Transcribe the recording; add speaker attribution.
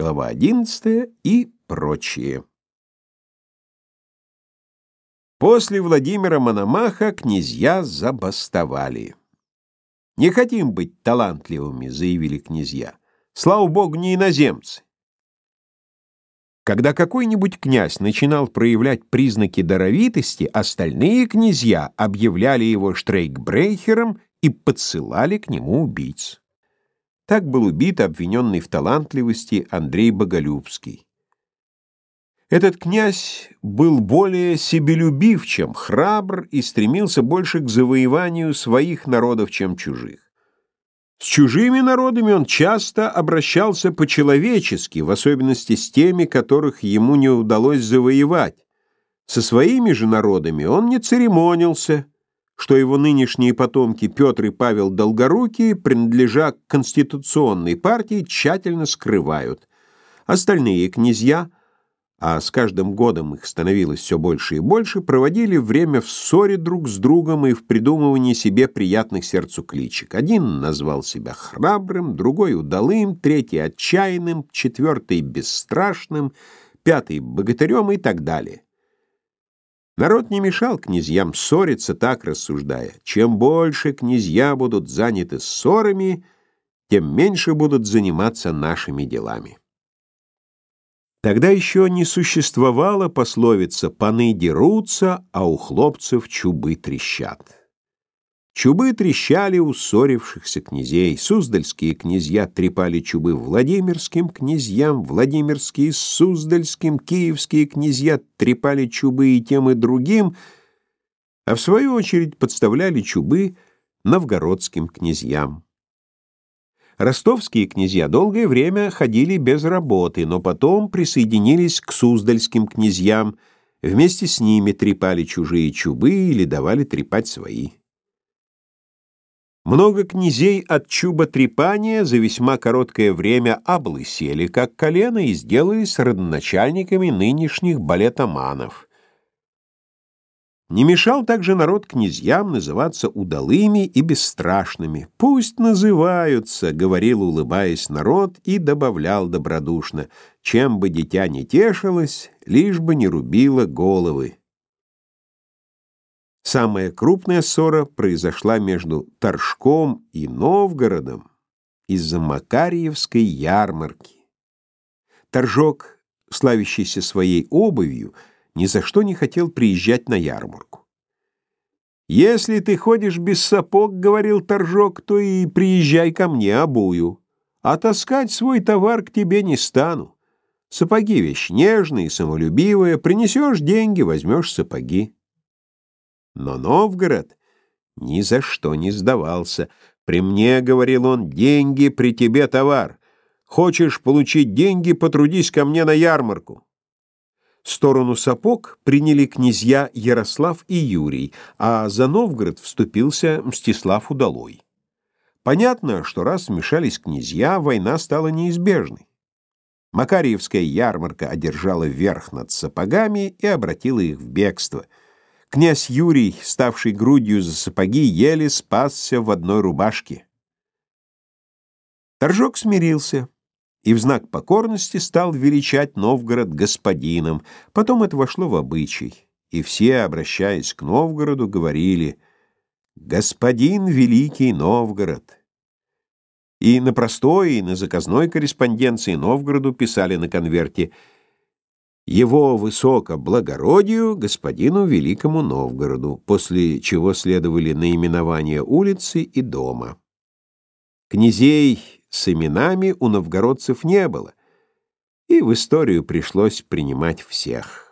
Speaker 1: глава 11 и прочее. После Владимира Мономаха князья забастовали. «Не хотим быть талантливыми», — заявили князья. «Слава богу, не иноземцы». Когда какой-нибудь князь начинал проявлять признаки даровитости, остальные князья объявляли его штрейкбрейхером и подсылали к нему убийц. Так был убит обвиненный в талантливости Андрей Боголюбский. Этот князь был более себелюбив, чем храбр, и стремился больше к завоеванию своих народов, чем чужих. С чужими народами он часто обращался по-человечески, в особенности с теми, которых ему не удалось завоевать. Со своими же народами он не церемонился, что его нынешние потомки Петр и Павел Долгорукие, принадлежа к конституционной партии, тщательно скрывают. Остальные князья – а с каждым годом их становилось все больше и больше, проводили время в ссоре друг с другом и в придумывании себе приятных сердцу кличек. Один назвал себя храбрым, другой — удалым, третий — отчаянным, четвертый — бесстрашным, пятый — богатырем и так далее. Народ не мешал князьям ссориться, так рассуждая. Чем больше князья будут заняты ссорами, тем меньше будут заниматься нашими делами. Тогда еще не существовала пословица «паны дерутся, а у хлопцев чубы трещат». Чубы трещали у ссорившихся князей. Суздальские князья трепали чубы Владимирским князьям, Владимирские Суздальским, киевские князья трепали чубы и тем и другим, а в свою очередь подставляли чубы новгородским князьям. Ростовские князья долгое время ходили без работы, но потом присоединились к суздальским князьям, вместе с ними трепали чужие чубы или давали трепать свои. Много князей от чуба трепания за весьма короткое время облысели, как колено, и сделались родоначальниками нынешних балетоманов. Не мешал также народ князьям называться удалыми и бесстрашными. «Пусть называются», — говорил, улыбаясь народ, и добавлял добродушно, «чем бы дитя не тешилось, лишь бы не рубило головы». Самая крупная ссора произошла между Торжком и Новгородом из-за Макарьевской ярмарки. Торжок, славящийся своей обувью, — ни за что не хотел приезжать на ярмарку. «Если ты ходишь без сапог, — говорил Торжок, — то и приезжай ко мне обую, а таскать свой товар к тебе не стану. Сапоги — вещь нежная и самолюбивая, принесешь деньги, возьмешь сапоги». Но Новгород ни за что не сдавался. «При мне, — говорил он, — деньги, при тебе товар. Хочешь получить деньги, потрудись ко мне на ярмарку». Сторону сапог приняли князья Ярослав и Юрий, а за Новгород вступился Мстислав Удалой. Понятно, что раз вмешались князья, война стала неизбежной. Макарьевская ярмарка одержала верх над сапогами и обратила их в бегство. Князь Юрий, ставший грудью за сапоги, еле спасся в одной рубашке. Торжок смирился и в знак покорности стал величать Новгород господином. Потом это вошло в обычай, и все, обращаясь к Новгороду, говорили «Господин Великий Новгород». И на простой, и на заказной корреспонденции Новгороду писали на конверте «Его высокоблагородию господину Великому Новгороду», после чего следовали наименования улицы и дома. Князей с именами у новгородцев не было, и в историю пришлось принимать всех.